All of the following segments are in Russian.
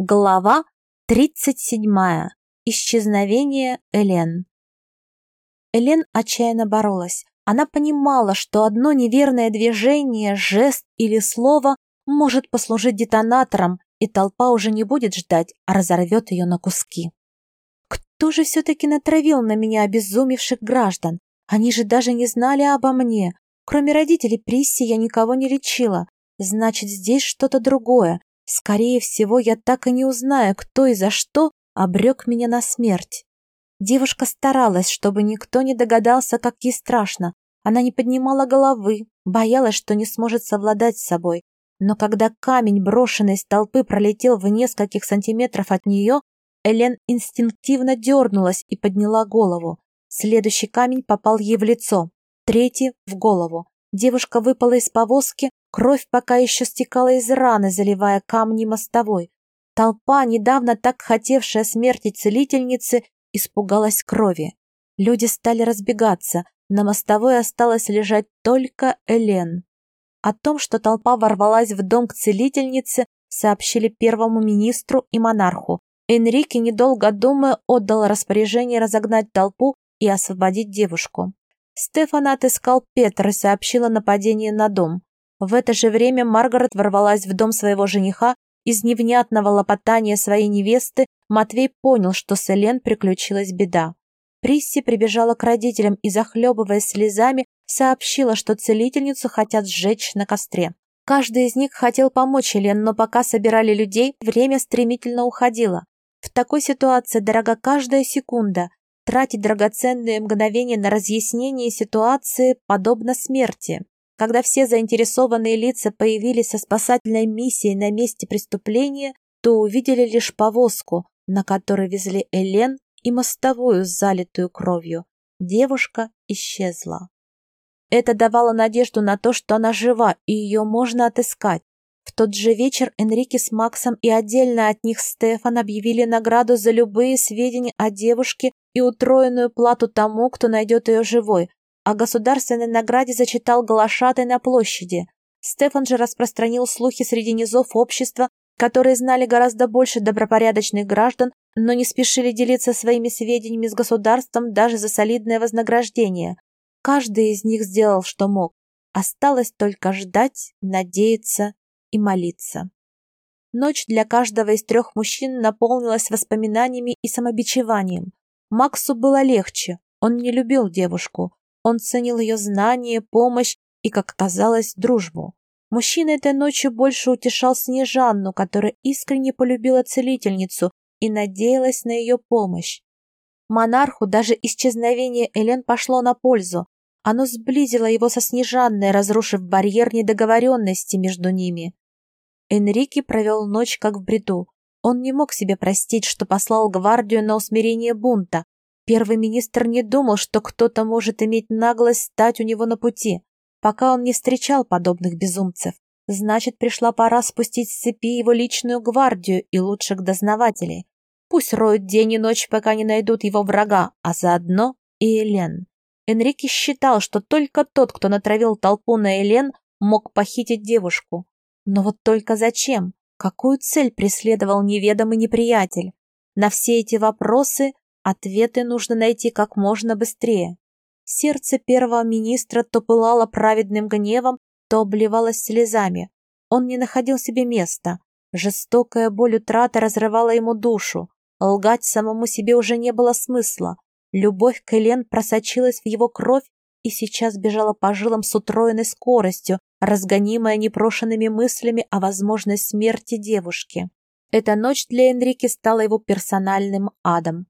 Глава 37. Исчезновение Элен. Элен отчаянно боролась. Она понимала, что одно неверное движение, жест или слово может послужить детонатором, и толпа уже не будет ждать, а разорвет ее на куски. Кто же все-таки натравил на меня обезумевших граждан? Они же даже не знали обо мне. Кроме родителей Присси я никого не лечила. Значит, здесь что-то другое, Скорее всего, я так и не узнаю, кто и за что обрек меня на смерть. Девушка старалась, чтобы никто не догадался, как ей страшно. Она не поднимала головы, боялась, что не сможет совладать с собой. Но когда камень, брошенный с толпы, пролетел в нескольких сантиметров от нее, Элен инстинктивно дернулась и подняла голову. Следующий камень попал ей в лицо, третий — в голову. Девушка выпала из повозки, кровь пока еще стекала из раны, заливая камни мостовой. Толпа, недавно так хотевшая смерти целительницы, испугалась крови. Люди стали разбегаться, на мостовой осталось лежать только Элен. О том, что толпа ворвалась в дом к целительнице, сообщили первому министру и монарху. Энрике, недолго думая, отдал распоряжение разогнать толпу и освободить девушку. Стефана отыскал Петр и сообщил о нападении на дом. В это же время Маргарет ворвалась в дом своего жениха. Из невнятного лопотания своей невесты Матвей понял, что с Элен приключилась беда. Присси прибежала к родителям и, захлебываясь слезами, сообщила, что целительницу хотят сжечь на костре. Каждый из них хотел помочь Элен, но пока собирали людей, время стремительно уходило. В такой ситуации дорога каждая секунда, Тратить драгоценные мгновения на разъяснение ситуации подобно смерти. Когда все заинтересованные лица появились со спасательной миссией на месте преступления, то увидели лишь повозку, на которой везли Элен и мостовую, залитую кровью. Девушка исчезла. Это давало надежду на то, что она жива, и ее можно отыскать. В тот же вечер Энрике с Максом и отдельно от них Стефан объявили награду за любые сведения о девушке и утроенную плату тому, кто найдет ее живой. О государственной награде зачитал Галашатай на площади. Стефан же распространил слухи среди низов общества, которые знали гораздо больше добропорядочных граждан, но не спешили делиться своими сведениями с государством даже за солидное вознаграждение. Каждый из них сделал, что мог. Осталось только ждать, надеяться и молиться. Ночь для каждого из трех мужчин наполнилась воспоминаниями и самобичеванием. Максу было легче, он не любил девушку, он ценил ее знания, помощь и, как оказалось, дружбу. Мужчина этой ночью больше утешал Снежанну, которая искренне полюбила целительницу и надеялась на ее помощь. Монарху даже исчезновение Элен пошло на пользу. Оно сблизило его со Снежанной, разрушив барьер недоговоренности между ними. Энрике провел ночь как в бреду. Он не мог себе простить, что послал гвардию на усмирение бунта. Первый министр не думал, что кто-то может иметь наглость стать у него на пути, пока он не встречал подобных безумцев. Значит, пришла пора спустить с цепи его личную гвардию и лучших дознавателей. Пусть роют день и ночь, пока не найдут его врага, а заодно и Элен. Энрике считал, что только тот, кто натравил толпу на Элен, мог похитить девушку. Но вот только зачем? Какую цель преследовал неведомый неприятель? На все эти вопросы ответы нужно найти как можно быстрее. Сердце первого министра то пылало праведным гневом, то обливалось слезами. Он не находил себе места. Жестокая боль утраты разрывала ему душу. Лгать самому себе уже не было смысла. Любовь к Элен просочилась в его кровь и сейчас бежала по жилам с утроенной скоростью, разгонимая непрошенными мыслями о возможной смерти девушки. Эта ночь для Энрике стала его персональным адом.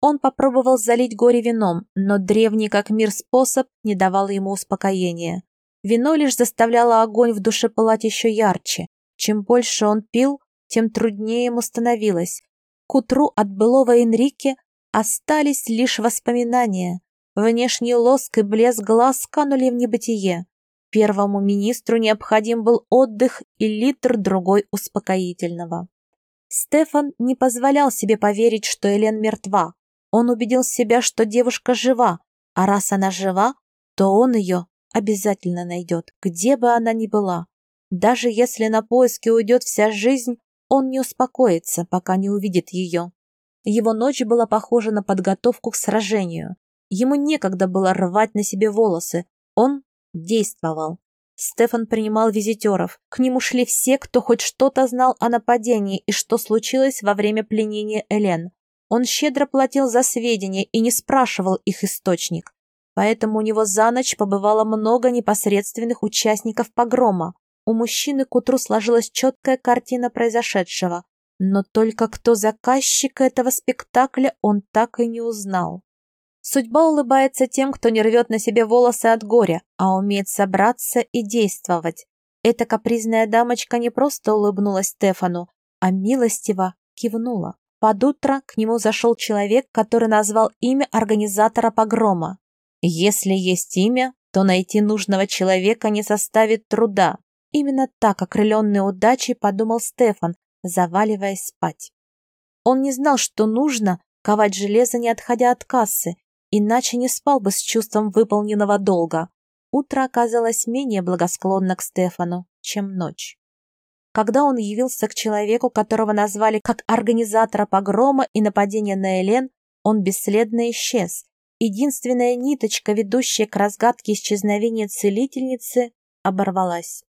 Он попробовал залить горе вином, но древний как мир способ не давал ему успокоения. Вино лишь заставляло огонь в душе пылать еще ярче. Чем больше он пил, тем труднее ему становилось. К утру от былого Энрике остались лишь воспоминания. Внешний лоск и блеск глаз канули в небытие. Первому министру необходим был отдых и литр другой успокоительного. Стефан не позволял себе поверить, что Элен мертва. Он убедил себя, что девушка жива, а раз она жива, то он ее обязательно найдет, где бы она ни была. Даже если на поиски уйдет вся жизнь, Он не успокоится, пока не увидит ее. Его ночь была похожа на подготовку к сражению. Ему некогда было рвать на себе волосы. Он действовал. Стефан принимал визитеров. К нему шли все, кто хоть что-то знал о нападении и что случилось во время пленения Элен. Он щедро платил за сведения и не спрашивал их источник. Поэтому у него за ночь побывало много непосредственных участников погрома. У мужчины к утру сложилась четкая картина произошедшего. Но только кто заказчик этого спектакля, он так и не узнал. Судьба улыбается тем, кто не рвет на себе волосы от горя, а умеет собраться и действовать. Эта капризная дамочка не просто улыбнулась Стефану, а милостиво кивнула. Под утро к нему зашел человек, который назвал имя организатора погрома. Если есть имя, то найти нужного человека не составит труда. Именно так, окрыленный удачей, подумал Стефан, заваливаясь спать. Он не знал, что нужно ковать железо, не отходя от кассы, иначе не спал бы с чувством выполненного долга. Утро оказалось менее благосклонно к Стефану, чем ночь. Когда он явился к человеку, которого назвали как организатора погрома и нападения на Элен, он бесследно исчез. Единственная ниточка, ведущая к разгадке исчезновения целительницы, оборвалась.